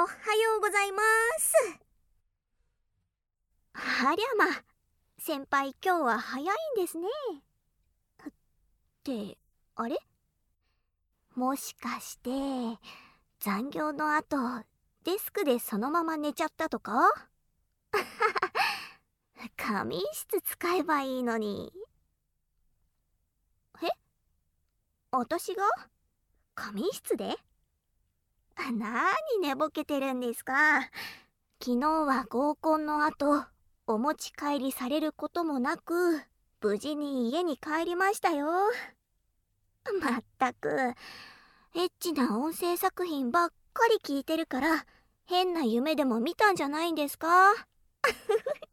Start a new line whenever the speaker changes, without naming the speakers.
おはようございます。ありゃま先輩今日は早いんですね。ってあれ？もしかして残業の後デスクでそのまま寝ちゃったとか？仮眠室使えばいいのに。え？私が？仮眠室で？なに寝ぼけてるんですか？昨日は合コンの後お持ち帰りされることもなく無事に家に帰りましたよ。まったくエッチな音声作品ばっかり聞いてるから変な夢でも見たんじゃないんですか？